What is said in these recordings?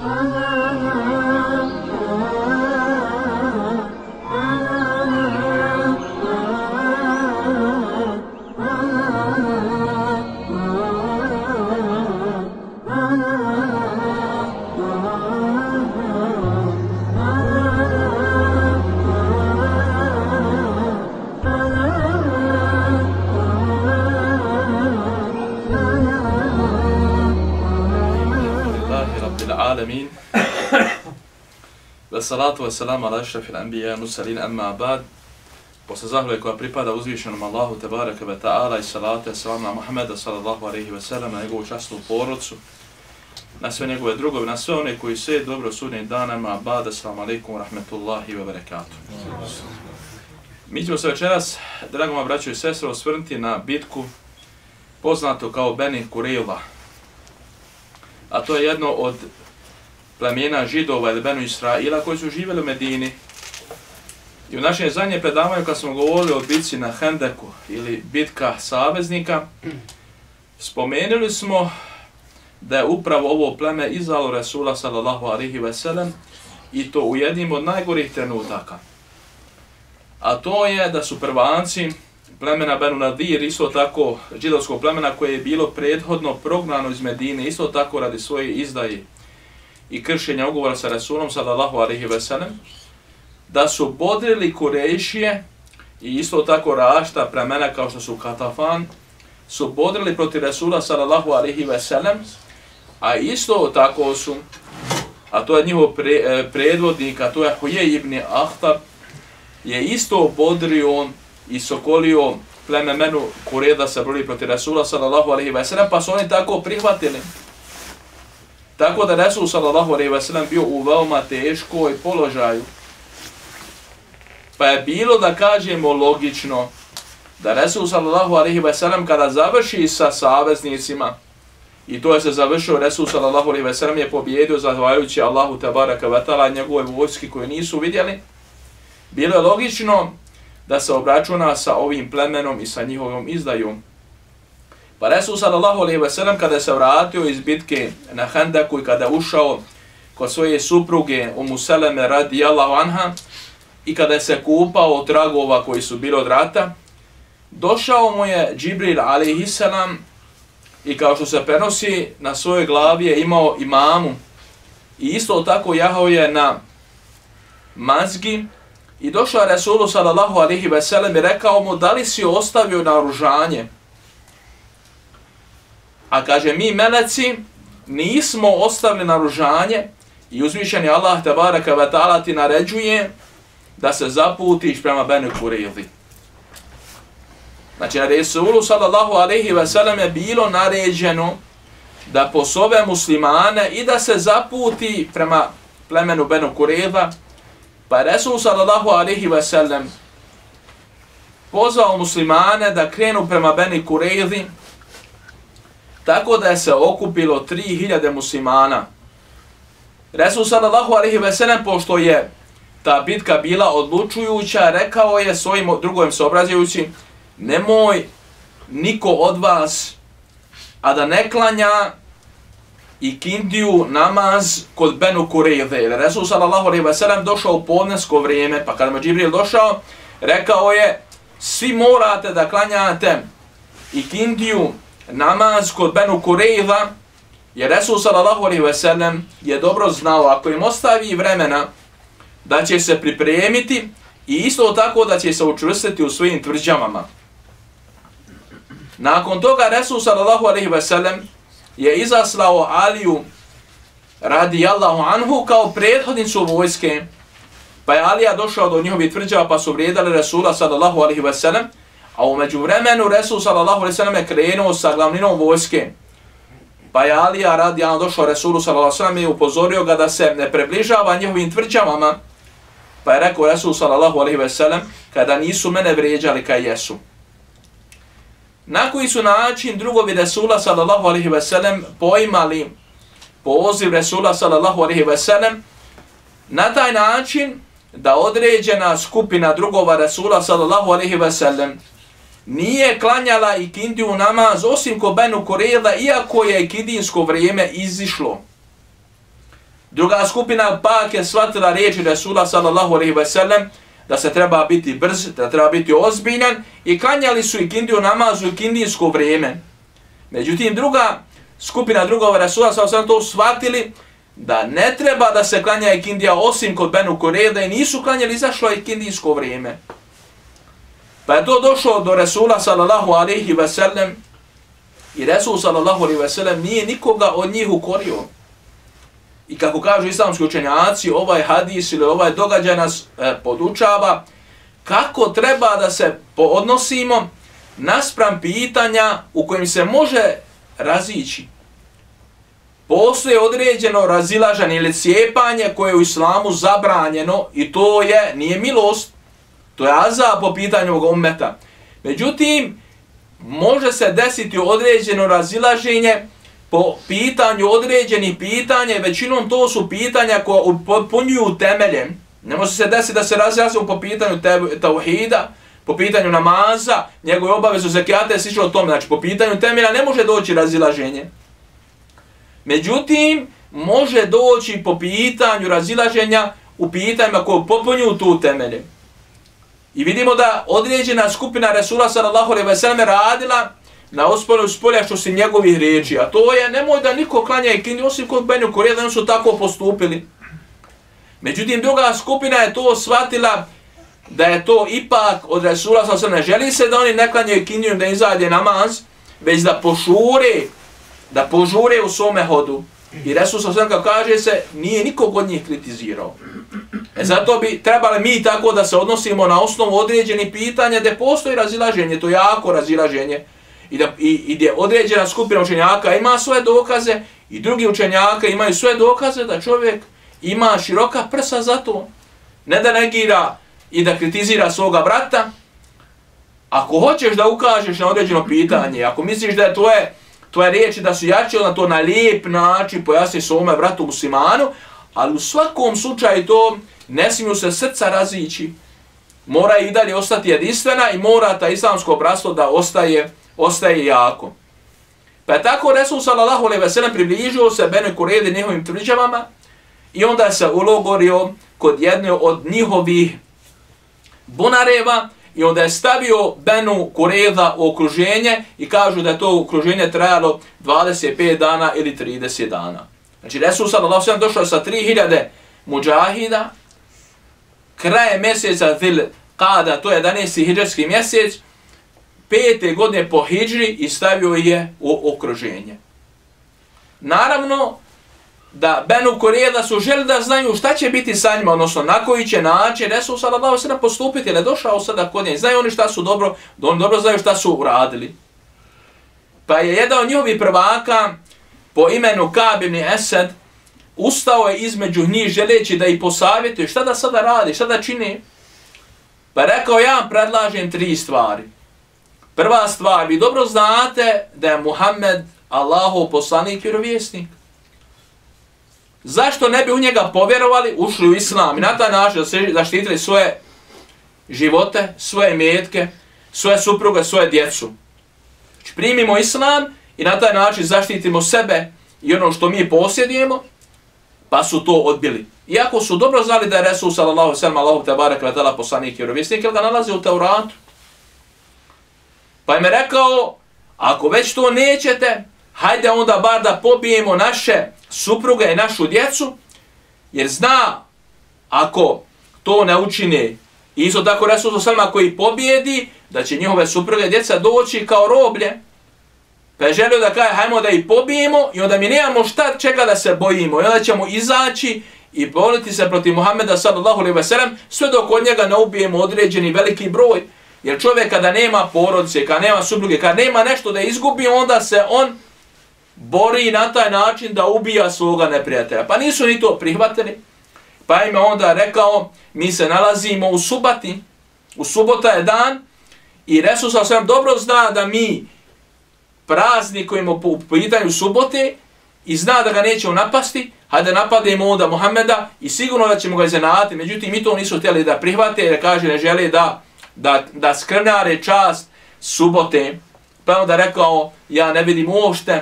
Ah. Salatu wa salam ala ašrafil anbiya musalin amma abad. Posle zahvale koja pripada uzvišenom Allahu tebareke ve ta'ala i salate wa salam na Muhammeda sallallahu alaihi ve sellem, na njegovu časnu porodcu, na sve njegove drugove, na sve one koji sve dobro sudnje danama abad. Assalamu alaikum rahmetullahi ve berekatuh. Mi ćemo se večeras, drago vam braćo i sestre, osvrnuti na bitku poznato kao Beni Kurila. A to je jedno od plemena židova ili Benu Israila koji su živjeli u Medini. I u našem zadnjem predavanju kad smo govorili o bitci na Hendeku ili bitka saveznika, spomenuli smo da je upravo ovo pleme izalo Resula sallallahu alihi veselem i to u jednim od najgorih trenutaka. A to je da su prvanci plemena Benu Nadir, isto tako židovskog plemena koje je bilo prethodno prognano iz Medine, isto tako radi svoje izdaje i kršenja ugovora sa Rasulom sallallahu alaihi ve sellem, da su bodrili Kurešije i isto tako rašta plemena kao što su Katafan, su bodrili protiv Rasula sallallahu alaihi ve sellem, a isto tako su, a to je njihov pre, e, predvodnik, a to je Huje ibn Ahtab, je isto bodrio i sokolio plemenu Kureda sa broli protiv Rasula sallallahu alaihi ve sellem, pa su oni tako prihvatili Tako da Resul sallallahu alejhi ve sellem bio u veoma teškoj položaju. Pa je bilo da kažemo logično da Resul sallallahu alejhi ve sellem kada završi sa saveznicima i to je se završio Resul sallallahu alejhi ve sellem je pobjedio zahvaljujući Allahu te baraka ve taala njegove vojski koje nisu vidjeli. Bilo je logično da se obračuna sa ovim plemenom i sa njihovom izdajom. Pa Resul sallallahu alaihi wa sallam kada se vratio iz bitke na Handaku i kada ušao kod svoje supruge u Museleme radijallahu anha i kada se kupao od tragova koji su bili od rata, došao mu je Džibril alaihi sallam i kao što se prenosi na svojoj glavi je imao imamu. I isto tako jahao je na mazgi i došao Resulu sallallahu alaihi wa sallam i rekao mu da li si ostavio naružanje A kaže, mi meleci nismo ostavili naružanje i uzvišeni Allah te baraka wa ta'ala ti naređuje da se zaputiš prema Benu Kurili. Znači, na Resulu sallallahu alaihi ve sellem je bilo naređeno da posove muslimane i da se zaputi prema plemenu Benu Kurila. Pa je Resul sallallahu alaihi ve sellem pozvao muslimane da krenu prema Beni Kurili tako da je se okupilo 3000 muslimana. Resul sallallahu alaihi ve sellem, pošto je ta bitka bila odlučujuća, rekao je svojim drugom sobrazujući, nemoj niko od vas, a da ne klanja i kindiju namaz kod Benu Kureyve. Resul sallallahu alaihi ve sellem došao u podnesko vrijeme, pa kada mu Džibril došao, rekao je, svi morate da klanjate i kindiju namaz kod Benu Kureyva, je Resul sallallahu alaihi ve sellem je dobro znao, ako im ostavi vremena, da će se pripremiti i isto tako da će se učvrstiti u svojim tvrđavama. Nakon toga Resul sallallahu alaihi ve sellem je izaslao Aliju radi Allahu anhu kao prethodnicu vojske, pa je Alija došao do njihovi tvrđava pa su vrijedali Resula sallallahu alaihi ve sellem, A umeđu vremenu Resul sallallahu alaihi sallam je krenuo sa glavninom vojske. Pa je Alija radi, ono došao Resulu sallallahu alaihi sallam i upozorio ga da se ne približava njihovim tvrđavama. Pa je rekao Resul sallallahu alaihi sallam kada nisu mene vrijeđali kaj jesu. Na koji su način drugovi Resula sallallahu alaihi sallam poimali poziv Resula sallallahu alaihi sallam na taj način da određena skupina drugova Resula sallallahu alaihi sallam nije klanjala ikindiju namaz osim ko Benu Korela, iako je ikindijsko vrijeme izišlo. Druga skupina pak je shvatila riječi Resula sallallahu alaihi ve sellem da se treba biti brz, da treba biti ozbiljan i klanjali su ikindiju namaz u ikindijsko vrijeme. Međutim, druga skupina drugova Resula sallallahu alaihi ve sellem to shvatili da ne treba da se klanja ikindija osim kod Benu Koreda i nisu klanjali, izašlo ikindijsko vrijeme. Pa je to došlo do Resula sallallahu alaihi ve sellem i Resul sallallahu alaihi ve sellem nije nikoga od njih ukorio. I kako kažu islamski učenjaci, ovaj hadis ili ovaj događaj nas e, podučava kako treba da se odnosimo naspram pitanja u kojim se može razići postoje određeno razilažanje ili cijepanje koje je u islamu zabranjeno i to je, nije milost, to je azab po pitanju ovog ummeta. Međutim, može se desiti određeno razilaženje po pitanju određenih pitanja, većinom to su pitanja koja upotpunjuju temeljem. Ne može se desiti da se razjasnimo po pitanju tauhida, po pitanju namaza, njegove obavezu zekijata je slično o tome. Znači, po pitanju temelja ne može doći razilaženje. Međutim, može doći po pitanju razilaženja u pitanjima koje popunju tu temelje. I vidimo da određena skupina Resula sallallahu alejhi ve sallam radila na ospolu spolja što se njegovih riječi. A to je, nemoj da niko klanja i kini, osim kod Benju Korija, da su tako postupili. Međutim, druga skupina je to shvatila da je to ipak od Resula sa. Ne želi se da oni ne klanjaju kiniju da izađe namaz, već da pošure da požure u svome hodu. I Resul sa kaže se, nije nikog od njih kritizirao. E zato bi trebali mi tako da se odnosimo na osnovu određeni pitanja gdje postoji razilaženje, to je jako razilaženje. I, da, i, i gdje određena skupina učenjaka ima svoje dokaze i drugi učenjaka imaju svoje dokaze da čovjek ima široka prsa za to. Ne da negira i da kritizira svoga brata. Ako hoćeš da ukažeš na određeno pitanje, ako misliš da je tvoje tvoje riječi da su jače, na to na lijep način pojasni svome bratu muslimanu, ali u svakom slučaju to ne smiju se srca razići. Mora i dalje ostati jedinstvena i mora ta islamsko bratstvo da ostaje, ostaje jako. Pa je tako Resul sallallahu alaihi ve sellem približio se Bene Kuredi njihovim tvrđavama i onda se ulogorio kod jedne od njihovih bunareva, i onda je stavio Benu Kureda u okruženje i kažu da je to okruženje trajalo 25 dana ili 30 dana. Znači Resul sallallahu sallam došao sa 3000 muđahida, kraje mjeseca Zil Kada, to je 11. hijđarski mjesec, pete godine po hijđri i stavio je u okruženje. Naravno, da Benu Korijeda su želi da znaju šta će biti sa njima, odnosno na koji će način Resul sallallahu sallam postupiti, ne došao sada kod njih, znaju oni šta su dobro, da oni dobro znaju šta su uradili. Pa je jedan od njihovih prvaka po imenu Kab ibn Esed ustao je između njih želeći da ih posavjetuje šta da sada radi, šta da čini. Pa rekao ja predlažem tri stvari. Prva stvar, vi dobro znate da je Muhammed Allahov poslanik i rovjesnik. Zašto ne bi u njega povjerovali, ušli u islam i na taj način zaštitili svoje živote, svoje metke, svoje supruge, svoje djecu. Znači primimo islam i na taj način zaštitimo sebe i ono što mi posjedujemo, pa su to odbili. Iako su dobro znali da je Resul sallallahu sallam Allahu te barek vetala poslanik i rovjesnik, jer ga nalazi u Teuratu. Pa im je rekao, ako već to nećete, hajde onda bar da pobijemo naše supruge i našu djecu, jer zna ako to ne učine, isto tako Resul Salma koji pobijedi, da će njihove supruge i djeca doći kao roblje, pa je želio da kaže, hajmo da ih pobijemo i onda mi nemamo šta čega da se bojimo i onda ćemo izaći i boriti se protiv Muhammeda sallallahu alaihi wa sallam, sve dok od njega ne ubijemo određeni veliki broj, jer čovjek kada nema porodice, kada nema supruge, kada nema nešto da izgubi, onda se on bori na taj način da ubija svoga neprijatelja. Pa nisu ni to prihvatili. Pa im je onda rekao, mi se nalazimo u subati, u subota je dan, i Resul sa dobro zna da mi praznikujemo po pitanju subote i zna da ga nećemo napasti, hajde napademo onda Muhammeda i sigurno da ćemo ga iznenati. međutim mi to nisu htjeli da prihvate jer kaže ne žele da, da, da skrnare čast subote. Pa onda rekao, ja ne vidim uopšte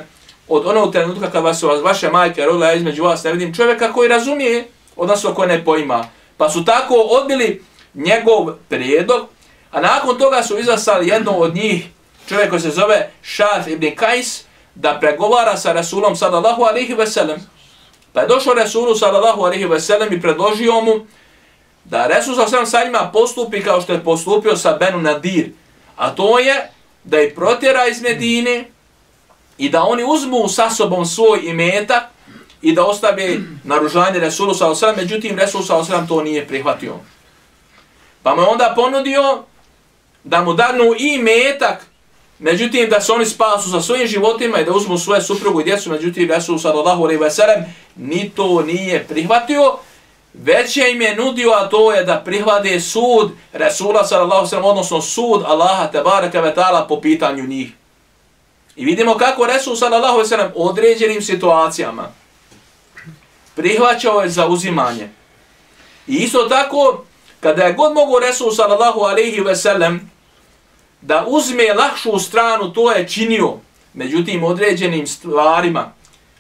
od onog trenutka kad vas, vas vaše majke rodila između vas, ne vidim čovjeka koji razumije, odnosno koji ne poima. Pa su tako odbili njegov prijedlog, a nakon toga su izasali jedno od njih, čovjek koji se zove Šaf ibn Kajs, da pregovara sa Rasulom sallallahu alaihi ve sellem. Pa je došao Rasulu sallallahu ve sellem i predložio mu da Rasul sallallahu sa njima postupi kao što je postupio sa Benu Nadir. A to je da ih protjera iz Medine i da oni uzmu sa sobom svoj imetak i da ostave naružanje Rasulu sallallahu alaihi. Međutim, Rasul sallallahu to nije prihvatio. Pa mu je onda ponudio da mu danu i metak Međutim, da se oni spasu sa svojim životima i da uzmu svoje suprugu i djecu, međutim, Resul sallallahu alaihi wa sallam ni to nije prihvatio, već je im je nudio, a to je da prihvade sud Resula sallallahu alaihi wa sellem, odnosno sud Allaha tabaraka wa ta'ala po pitanju njih. I vidimo kako Resul sallallahu alaihi wa sallam određenim situacijama prihvaćao je za uzimanje. I isto tako, kada je god mogu Resul sallallahu alaihi wa sallam da uzme lakšu stranu, to je činio. Međutim, određenim stvarima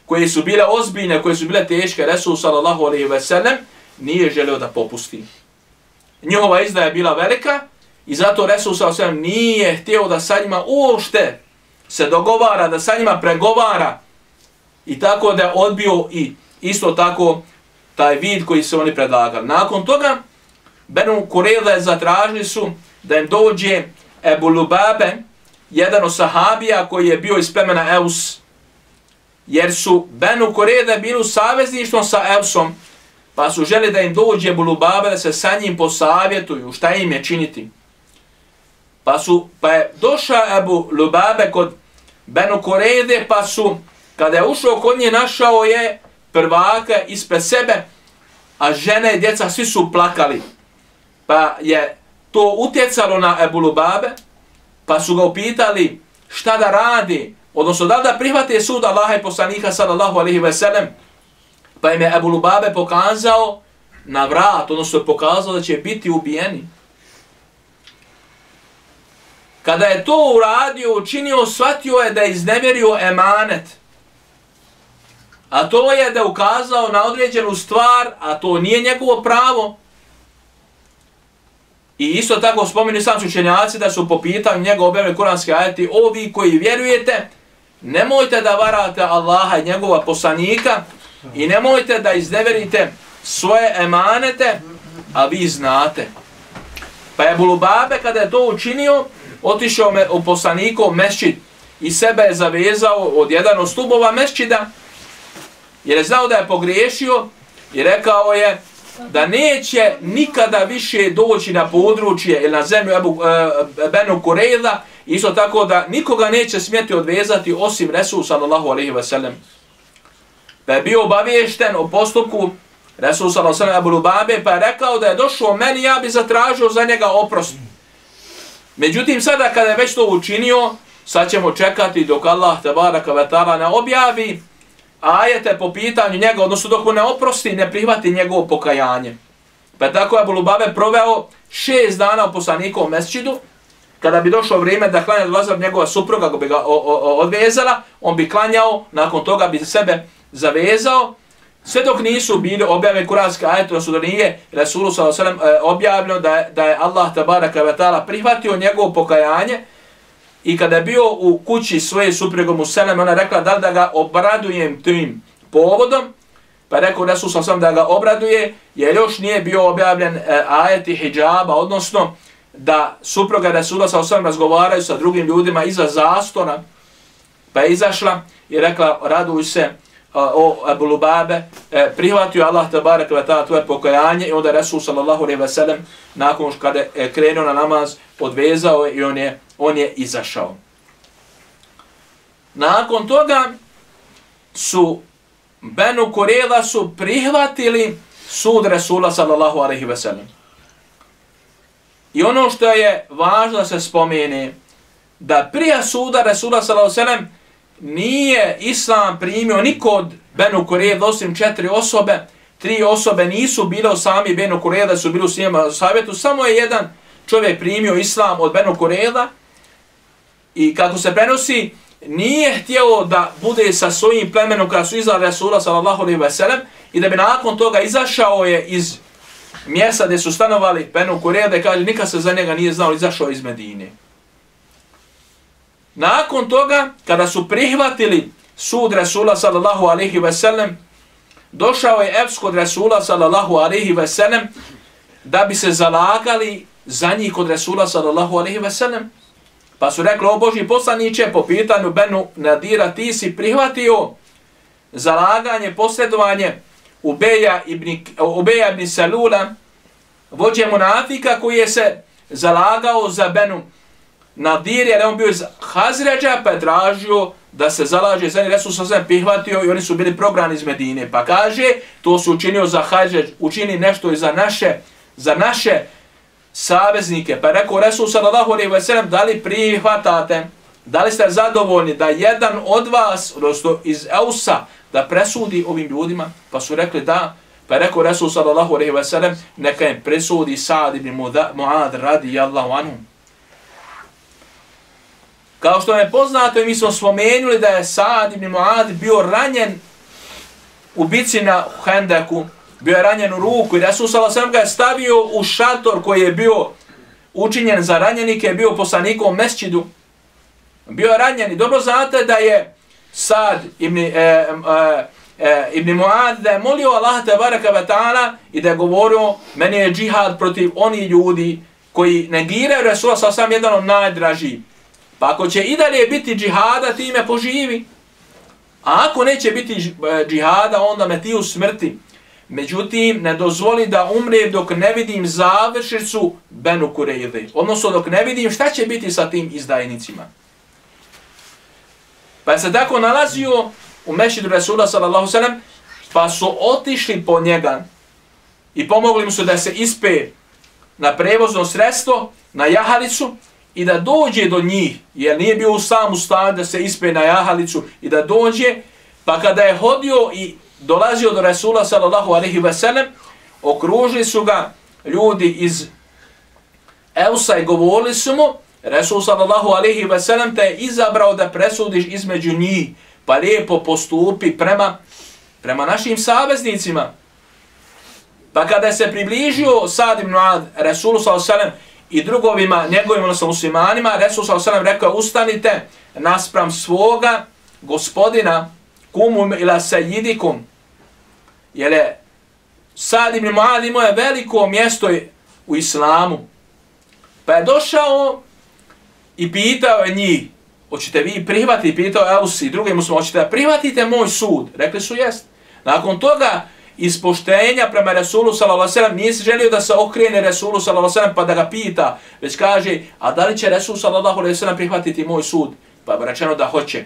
koje su bile ozbiljne, koje su bile teške, Resul sallallahu alaihi ve sellem, nije želeo da popusti. Njihova izdaja je bila velika i zato Resul sallallahu alaihi ve sellem nije htio da sa njima uopšte se dogovara, da sa njima pregovara i tako da je odbio i isto tako taj vid koji se oni predlagali. Nakon toga, Benu Kurele zatražili su da im dođe Ebu Lubabe, jedan od sahabija koji je bio iz plemena Eus, jer su Benu Koreda bili u savezništvom sa Eusom, pa su želi da im dođe Ebu Lubabe da se sa njim posavjetuju šta im je činiti. Pa su, pa je došao Ebu Lubabe kod Benu Korede, pa su, kada je ušao kod nje, našao je prvaka ispred sebe, a žene i djeca svi su plakali. Pa je to utjecalo na Ebu Lubabe, pa su ga upitali šta da radi, odnosno da da prihvate sud Allaha i poslanika sallallahu alaihi ve sellem, pa im je Ebu Lubabe pokazao na vrat, odnosno pokazao da će biti ubijeni. Kada je to uradio, učinio, shvatio je da je iznevjerio emanet. A to je da ukazao na određenu stvar, a to nije njegovo pravo, I isto tako spomenu sam učenjaci da su po pitanju njega objavili kuranske ajeti, ovi koji vjerujete, nemojte da varate Allaha i njegova poslanika i nemojte da izneverite svoje emanete, a vi znate. Pa je Bulubabe kada je to učinio, otišao me u poslanikov mešćid i sebe je zavezao od jedan od stubova mešćida, jer je znao da je pogriješio i rekao je, da neće nikada više doći na područje ili na zemlju Ebu, e, Benu Kureyla, isto tako da nikoga neće smjeti odvezati osim Resul sallallahu alaihi ve sellem. Pa je bio obaviješten o postupku Resul sallallahu alaihi ve sellem Ebu Lubabe, pa je rekao da je došao meni, ja bi zatražio za njega oprost. Međutim, sada kada je već to učinio, sad ćemo čekati dok Allah tabaraka ve ta'ala ne objavi ajete po pitanju njega, odnosno dok mu ne oprosti, ne prihvati njegovo pokajanje. Pa tako je Bulubabe proveo šest dana u poslanikovom mesčidu, kada bi došlo vrijeme da klanja Lazar njegova supruga, kako bi ga o, o, odvezala, on bi klanjao, nakon toga bi sebe zavezao, sve dok nisu bili objave kuranske ajete, odnosno da nije Resulu s.a.v. E, objavljeno da, da je Allah tabaraka ve ta'ala prihvatio njegovo pokajanje, I kada je bio u kući svoje supruge Muselem, ona rekla da da ga obradujem tim povodom, pa rekao Resul sam sam da ga obraduje, jer još nije bio objavljen e, ajeti hijjaba, odnosno da supruga Resula sa osam razgovaraju sa drugim ljudima iza zastora, pa je izašla i rekla raduj se e, o Abu Lubabe, e, prihvatio Allah tabarak wa ta'ala tvoje pokajanje. I onda Resul sallallahu alaihi ve sellem nakon kada je krenuo na namaz odvezao i on je on je izašao. Nakon toga su Benu Kurela su prihvatili sud Resula sallallahu alaihi ve sellem. I ono što je važno da se spomene, da prije suda Resula sallallahu alaihi ve sellem nije Islam primio niko od Benu Kurela, osim četiri osobe, tri osobe nisu bile u sami Benu Kurela, su bili u svijema savjetu, samo je jedan čovjek primio Islam od Benu Kurela, I kako se prenosi, nije htjelo da bude sa svojim plemenom kada su izdali Rasula sallallahu alaihi wa sallam i da bi nakon toga izašao je iz mjesta gdje su stanovali Benu Kureja da kaže nikad se za njega nije znao izašao iz Medine. Nakon toga, kada su prihvatili sud Rasula sallallahu alaihi wa sallam, došao je Eps kod Rasula sallallahu alaihi wa sallam da bi se zalagali za njih kod Rasula sallallahu alaihi wa sallam. Pa su rekli, o Boži poslaniće, po pitanju Benu Nadira, ti si prihvatio zalaganje, posredovanje Ubeja ibn, Ubeja ibn Salula, vođe monafika koji je se zalagao za Benu Nadir, jer on bio iz Hazređa, pa je tražio da se zalaže za njih, Resul sa sve prihvatio i oni su bili prograni iz Medine. Pa kaže, to su učinio za Hazređ, učini nešto i za naše, za naše saveznike. Pa rekao Resul sallallahu alaihi wa sallam, da li prihvatate, da li ste zadovoljni da jedan od vas, odnosno iz Eusa, da presudi ovim ljudima? Pa su rekli da, Pa rekao Resul sallallahu alaihi wa sallam, neka im presudi Sa'ad ibn Mu'ad radijallahu anhu. Kao što je poznato, mi smo spomenuli da je Sa'ad ibn Mu'ad bio ranjen u bici na Hendeku, bio je ranjen u ruku i Resul sallallahu alaihi ga je stavio u šator koji je bio učinjen za ranjenike, bio poslanikom mesčidu. Bio je ranjen i dobro znate da je Sad ibn, e, e, e, Ibn Muad da je molio Allah te baraka wa ta'ala i da je govorio meni je džihad protiv oni ljudi koji negiraju Resula sa sam jedan od najdražiji. Pa ako će i dalje biti džihada, ti me poživi. A ako neće biti eh, džihada, onda me ti u smrti. Međutim, ne dozvoli da umrem dok ne vidim završicu Benu Kurejde. Odnosno, dok ne vidim šta će biti sa tim izdajnicima. Pa se tako nalazio u mešidu Resula sallallahu sallam, pa su otišli po njega i pomogli mu su da se ispe na prevozno sredstvo, na jahalicu i da dođe do njih, jer nije bio u samu stan da se ispe na jahalicu i da dođe, pa kada je hodio i dolazio do Resula sallallahu alaihi ve sellem, okružili su ga ljudi iz Eusa i govorili su mu, Resul sallallahu alaihi ve sellem te je izabrao da presudiš između njih, pa lijepo postupi prema, prema našim saveznicima. Pa kada se približio Sad ibn Ad, Resulu s.a.v. i drugovima, njegovim odnosno muslimanima, Resul sellem rekao, ustanite naspram svoga gospodina, kumum ila sejidikum, jer je Sad ibn Muad imao je veliko mjesto u islamu. Pa je došao i pitao je njih, hoćete vi prihvatiti, pitao Eusi i drugi muslima, hoćete da prihvatite moj sud? Rekli su jest. Nakon toga, iz poštenja prema Resulu s.a.v. nije se želio da se okrene Resulu s.a.v. pa da ga pita, već kaže, a da li će Resul s.a.v. prihvatiti moj sud? Pa je rečeno da hoće.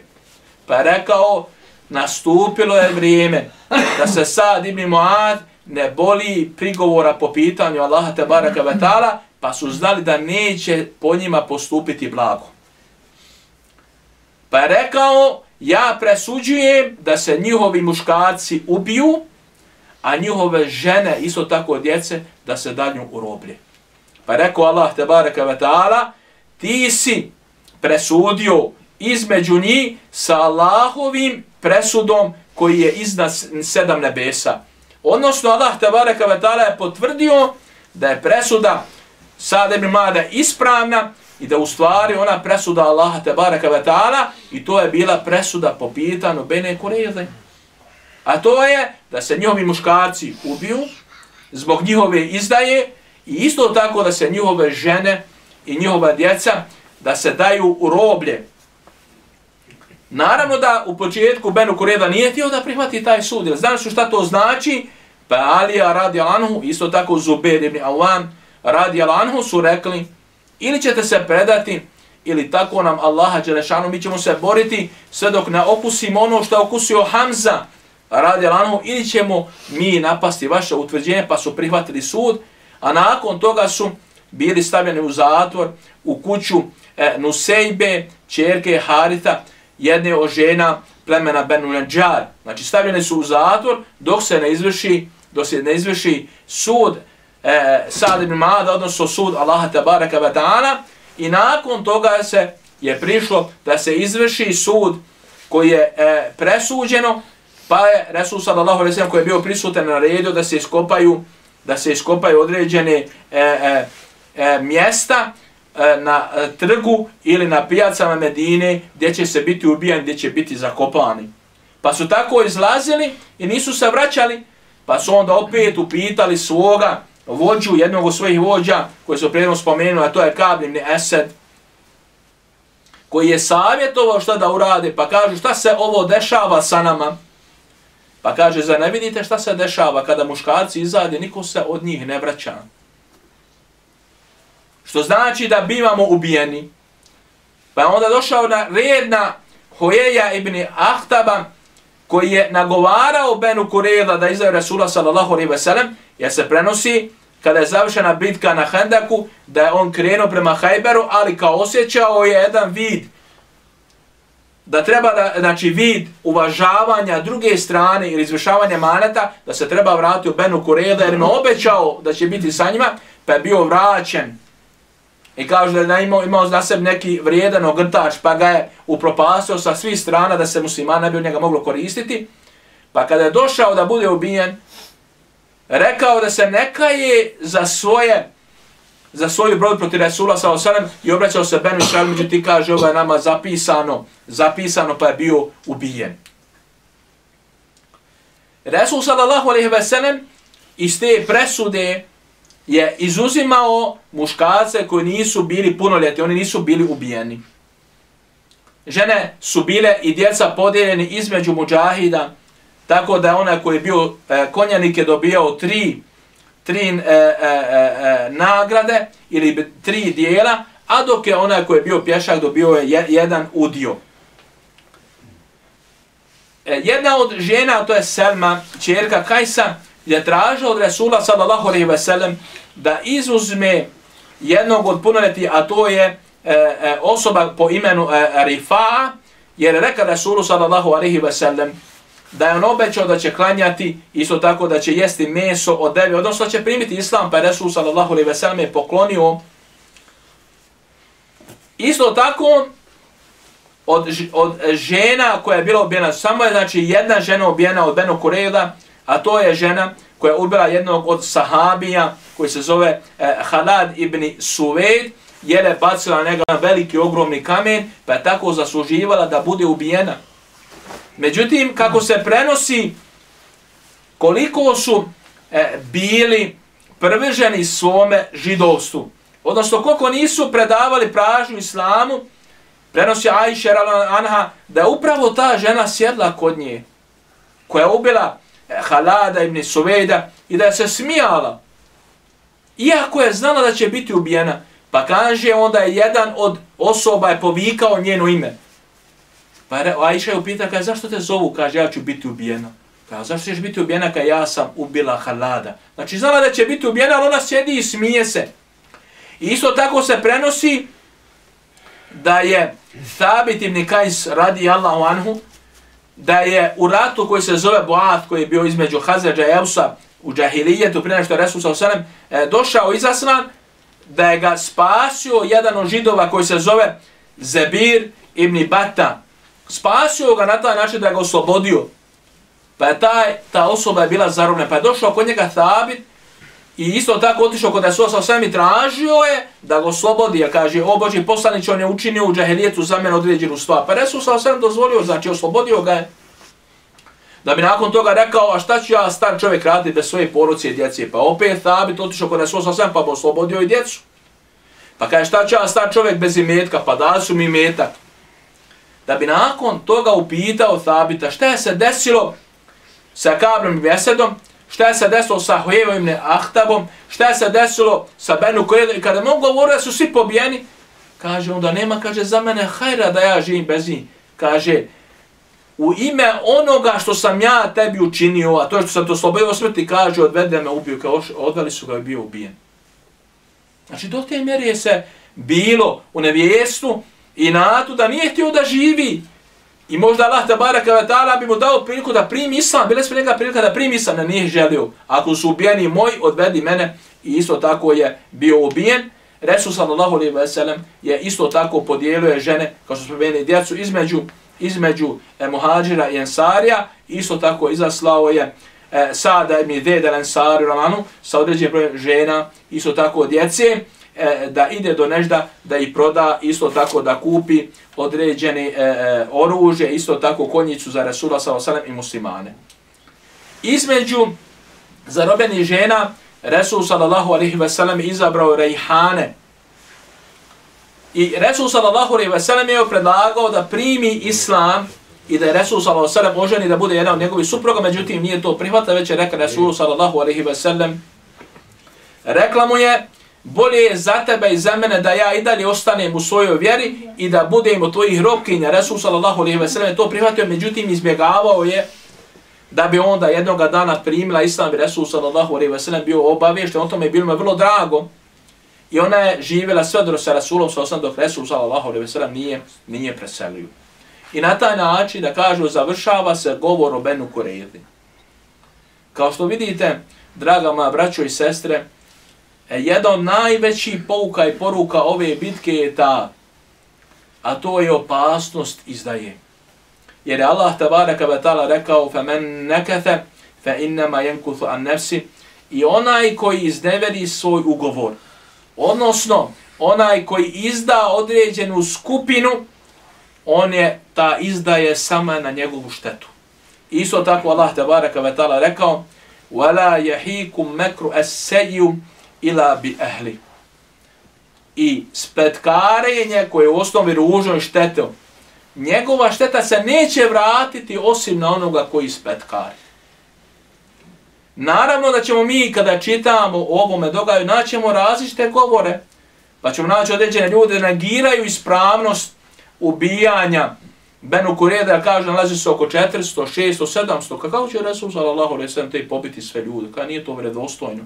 Pa je rekao, nastupilo je vrijeme da se sad Ibn Muad ne boli prigovora po pitanju Allaha te baraka vetala, pa su znali da neće po njima postupiti blago. Pa je rekao, ja presuđujem da se njihovi muškarci ubiju, a njihove žene, isto tako djece, da se danju u roblje. Pa je rekao Allah te baraka ve ta'ala, ti si presudio između njih sa Allahovim presudom koji je iznad sedam nebesa. Odnosno Allah te baraka ve ta'ala je potvrdio da je presuda Sada ibn Mada ispravna i da u stvari ona presuda Allaha te baraka ve taala i to je bila presuda po pitanju Bene Kureze. A to je da se njihovi muškarci ubiju zbog njihove izdaje i isto tako da se njihove žene i njihova djeca da se daju u roblje. Naravno da u početku Benu Kureda nije htio da prihvati taj sud. Jer znaš šta to znači? Pa Alija radi Anhu, isto tako Zubair ibn Awan radi Anhu su rekli ili ćete se predati, ili tako nam Allaha Đelešanu, mi ćemo se boriti sve dok ne okusimo ono što je okusio Hamza, radi Anhu ili ćemo mi napasti vaše utvrđenje, pa su prihvatili sud, a nakon toga su bili stavljeni u zatvor, u kuću e, Nusejbe, čerke Harita, jedne od žena plemena Benu Nadžar. Znači stavljene su u zatvor dok se ne izvrši, dok se ne izvrši sud e, Sad ibn Mada, odnosno sud Allaha tabaraka wa ta'ala, i nakon toga se je prišlo da se izvrši sud koji je e, presuđeno, pa je Resul sallallahu alejhi ve koji je bio prisutan na redu da se iskopaju da se iskopaju određene e, e, e, mjesta E, na e, trgu ili na pijacama Medine gdje će se biti ubijani, gdje će biti zakopani. Pa su tako izlazili i nisu se vraćali, pa su onda opet upitali svoga vođu, jednog od svojih vođa, koji su prijedno spomenuli, a to je Kabim Esed, koji je savjetovao šta da urade, pa kažu šta se ovo dešava sa nama. Pa kaže, za ne vidite šta se dešava kada muškarci izade, niko se od njih ne vraća. Što znači da bivamo ubijeni. Pa onda došao na red na Hojeja ibn Ahtaba, koji je nagovarao Benu Kurela da izdaju Rasula sallallahu alaihi ve sellem, jer se prenosi kada je završena bitka na Hendaku, da je on krenuo prema Hajberu, ali kao osjećao je jedan vid, da treba da, znači vid uvažavanja druge strane ili izvršavanja maneta, da se treba vratiti u Benu Kurela, jer im obećao da će biti sa njima, pa je bio vraćen. I kaže da je imao, imao na sebi neki vrijedan ogrtač, pa ga je upropasio sa svih strana da se musliman ne bi od njega moglo koristiti. Pa kada je došao da bude ubijen, rekao da se neka je za svoje za svoju brod proti Resula sa osanem i obraćao se Benu Šal, međutim kaže ovo je nama zapisano, zapisano pa je bio ubijen. Resul sallallahu alaihi ve sellem iz te presude je izuzimao muškarce koji nisu bili punoljeti, oni nisu bili ubijeni. Žene su bile i djeca podijeljeni između muđahida, tako da onaj koji je bio e, konjanik je dobijao tri, tri e, e, e, e nagrade ili tri dijela, a dok je onaj koji je bio pješak dobio je jedan udio. E, jedna od žena, to je Selma, čerka Kajsa, je tražio od Resula sallallahu alaihi ve sellem da izuzme jednog od punoleti, a to je e, e, osoba po imenu e, Rifa'a, jer je rekao Resulu sallallahu alaihi ve sellem da je on obećao da će klanjati isto tako da će jesti meso od devi, odnosno da će primiti islam, pa je Resul sallallahu alaihi ve sellem je poklonio. Isto tako od, od žena koja je bila ubijena, samo je znači jedna žena ubijena od Benu Kureda, a to je žena koja je ubila jednog od sahabija koji se zove eh, Halad ibn Suvejd, jer je bacila njega veliki ogromni kamen, pa je tako zasluživala da bude ubijena. Međutim, kako se prenosi koliko su eh, bili prveženi svome židovstvu, odnosno koliko nisu predavali pražnju islamu, prenosi Aisha Anha da je upravo ta žena sjedla kod nje, koja je ubila Halada ibn Suveda i da se smijala. Iako je znala da će biti ubijena, pa kaže onda je jedan od osoba je povikao njeno ime. Pa je Aisha je upita, kaže, zašto te zovu? Kaže, ja ću biti ubijena. Pa, kaže, zašto ćeš biti ubijena kad ja sam ubila Halada? Znači, znala da će biti ubijena, ali ona sjedi i smije se. I isto tako se prenosi da je Thabit ibn Kajs radi Allahu anhu, da je u ratu koji se zove Boat, koji je bio između Hazređa i Eusa u džahilijetu, prije nešto je Resul sa osanem, e, došao izaslan, da je ga spasio jedan od židova koji se zove Zebir ibn Bata. Spasio ga na taj način da ga oslobodio. Pa je taj, ta osoba je bila zarobna. Pa je došao kod njega Thabit i isto tako otišao kod Resul sa i tražio je da ga oslobodi. Ja kaže, o Boži poslanić, on je učinio u džahelijetu za mene određenu stvar. Pa Resul sa dozvolio, znači oslobodio ga je. Da bi nakon toga rekao, a šta ću ja star čovjek raditi bez svoje poroci i djece? Pa opet Thabit otišao kod Resul sa pa bi oslobodio i djecu. Pa kaže, šta ću ja star čovjek bez imetka? Pa da su mi imetak. Da bi nakon toga upitao Thabita, šta je se desilo sa Kabrom i Vesedom, šta je se desilo sa Hujevom i Ahtabom, šta je se desilo sa Benu Kureda, i kada mogu govoriti da su svi pobijeni, kaže, onda nema, kaže, za mene hajra da ja živim bez njih. Kaže, u ime onoga što sam ja tebi učinio, a to je što sam to slobodio smrti, kaže, odvede me ubiju, kao odveli su ga i bio ubijen. Znači, do te mjeri je se bilo u nevijestu i natu da nije htio da živi. I možda Allah tabara kada ta'ala bi mu dao priliku da primi islam, bile je njega prilika da primi islam, ne nije želio. Ako su ubijeni moji, odvedi mene i isto tako je bio ubijen. Resul sallallahu alaihi ve sellem je isto tako podijelio žene, kao što smo spomenuli djecu, između, između e, muhađira i ensarija, isto tako izaslao je e, Sada ibn Zed al-Ansari Ramanu sa određenim brojem žena, isto tako djece, e, da ide do nežda, da i proda, isto tako da kupi određene e, e oružje, isto tako konjicu za Resula sallallahu i muslimane. Između zarobenih žena, Resul sallallahu alaihi ve sellem izabrao rejhane. I Resul sallallahu alaihi ve sellem je predlagao da primi islam i da je Resul sallallahu alaihi ve sellem oženi da bude jedan od njegovih supruga, međutim nije to prihvata, već je rekao Resul sallallahu alaihi ve sellem. Rekla mu je, bolje je za tebe i za mene da ja i dalje ostanem u svojoj vjeri i da budem u tvojih robkinja. Resul sallallahu alaihi ve sellem to prihvatio, međutim izbjegavao je da bi onda jednoga dana primila islam i Resul sallallahu alaihi ve sellem bio obavješten, o tome je bilo me vrlo drago. I ona je živjela sve do sa Rasulom sallallahu dok Resul sallallahu alaihi ve sellem nije, nije preselio. I na taj način, da kažu, završava se govor o Benu Kureydi. Kao što vidite, draga moja braćo i sestre, e, jedan od najvećih pouka i poruka ove bitke je ta, a to je opasnost izdaje. Jer je Allah tabaraka wa ta'ala rekao فَمَنْ نَكَثَ فَإِنَّمَا يَنْكُثُ عَنْ نَفْسِ I onaj koji izneveri svoj ugovor, odnosno onaj koji izda određenu skupinu, on je, ta izdaje sama na njegovu štetu. Isto tako Allah tabaraka wa ta'ala rekao وَلَا يَحِيكُمْ مَكْرُ أَسَّيُّ ila bi ehli. I spletkarenje koje je u osnovi ružno i štetio, njegova šteta se neće vratiti osim na onoga koji spletkari. Naravno da ćemo mi kada čitamo o ovome događaju, naćemo različite govore, pa ćemo naći određene ljude da nagiraju ispravnost ubijanja Benu Kureda, kaže, nalazi se oko 400, 600, 700, kako će Resul sallallahu alejhi ve sellem te pobiti sve ljude, Ka nije to vredostojno.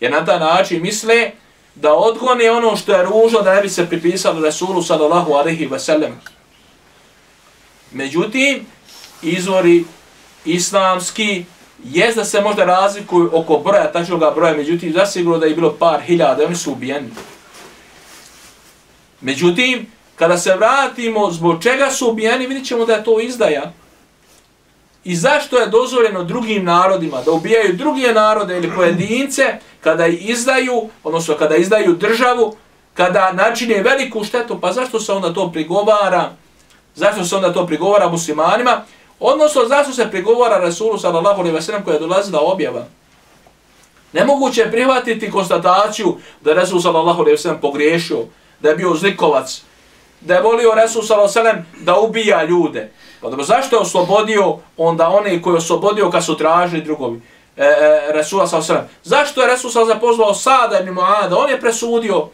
Jer na taj način misle da odgone ono što je ružno da ne bi se pripisalo Resulu sallallahu alaihi sallam. Međutim, izvori islamski je da se možda razlikuju oko broja, tačnog broja, međutim, zasigurno da je bilo par hiljada, oni su ubijeni. Međutim, kada se vratimo zbog čega su ubijeni, vidit ćemo da je to izdaja. I zašto je dozvoljeno drugim narodima da ubijaju druge narode ili pojedince kada izdaju, odnosno kada izdaju državu, kada načine veliku štetu, pa zašto se onda to prigovara Zašto se onda to prigovara muslimanima? Odnosno, zašto se prigovara Rasulu sallallahu alaihi wa sallam koja je dolazila objava? Nemoguće je prihvatiti konstataciju da je Rasul sallallahu alaihi wa sallam pogriješio, da je bio zlikovac, da je volio Rasul sallallahu alaihi wa sallam da ubija ljude. Pa dobro, zašto je oslobodio onda one koji je oslobodio kad su tražili drugovi? E, e, Resula sallallahu osram. Zašto je Resul sallallahu alaihi pozvao Sada ibn Mu'ada? On je presudio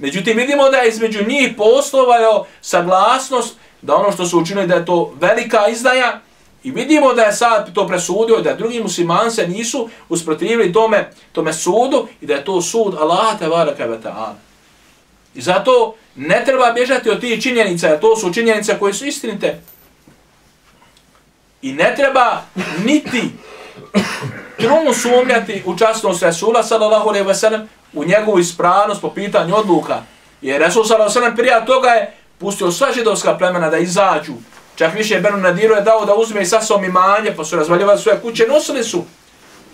Međutim, vidimo da je između njih poslovao saglasnost da ono što su učinili da je to velika izdaja i vidimo da je sad to presudio da drugi muslimani se nisu usprotivili tome, tome sudu i da je to sud Allah te varaka ve ta'ala. I zato ne treba bježati od tih činjenica, jer to su činjenice koje su istinite. I ne treba niti trunu sumnjati u častnost Resula sallallahu alaihi wa sallam u njegovu ispravnost po pitanju odluka. Jer Resul sallallahu alaihi wa sellem prija toga je pustio sva židovska plemena da izađu. Čak više Benu Nadiru je dao da uzme i sasom imanje, pa su razvaljivali svoje kuće, nosili su.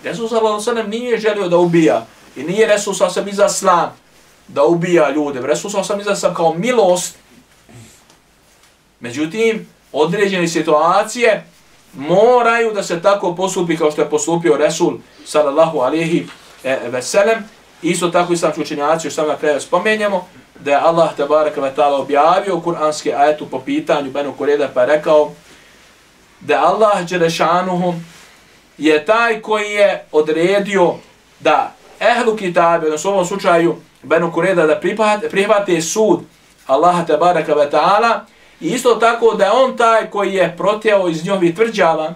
Resul sallallahu alaihi wa sallam nije želio da ubija. I nije Resul sallallahu alaihi wa sallam da ubija ljude. Resul sallallahu alaihi wa sallam kao milost. Međutim, određene situacije moraju da se tako postupi kao što je postupio Resul sallallahu alihi e, ve sellem. Isto tako islamski učenjaci, još sam na kraju spomenjamo, da je Allah tabaraka ve ta'ala objavio kuranski ajetu po pitanju Benu Kureda pa rekao da Allah Đelešanuhu je taj koji je odredio da ehlu kitabe, na ovom slučaju Benu Kureda, da prihvate sud Allaha tabaraka ve ta'ala i isto tako da je on taj koji je protjeo iz njovi tvrđava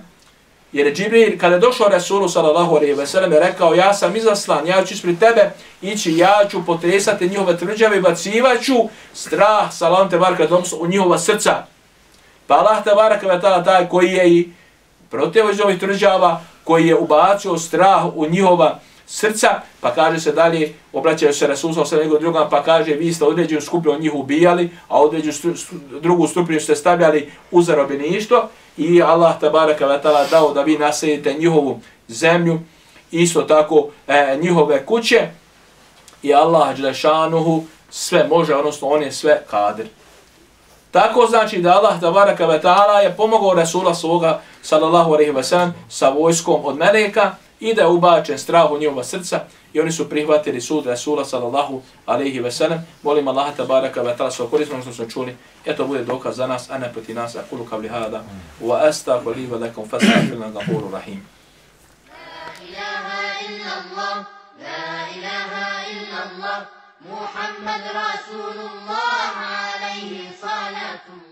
Jer je Džibril, kada je došao Resulu sallallahu alaihi ve sellem, je rekao, ja sam izaslan, ja ću ispred tebe ići, ja ću potresati njihove tvrđave i bacivaću strah, salam te barka, u njihova srca. Pa Allah te baraka ve ta'ala taj koji je i protiv iz njovi tvrđava, koji je ubacio strah u njihova srca, srca, pa kaže se dalje, obraćaju se Resulom sa nego drugom, pa kaže, vi ste određenu skupinu njih ubijali, a određenu stru, drugu skupinu ste stavljali u zarobeništvo i Allah tabaraka wa ta'ala dao da vi naselite njihovu zemlju, isto tako e, njihove kuće i Allah Đelešanuhu sve može, odnosno on je sve kadir. Tako znači da Allah tabaraka wa ta'ala je pomogao Resula svoga sallallahu alaihi wa sallam sa vojskom od Meleka i da je ubačen strah u njihova srca i oni su prihvatili sud Resula sallallahu alaihi wa sallam. Molim Allah tabaraka wa ta'ala svoj korisno što smo čuli. Eto bude dokaz za nas, a ne proti nas. A kulu kavli hada. Wa asta koli wa lakum fasa filna gafuru rahim. محمد رسول الله عليه صلاة الله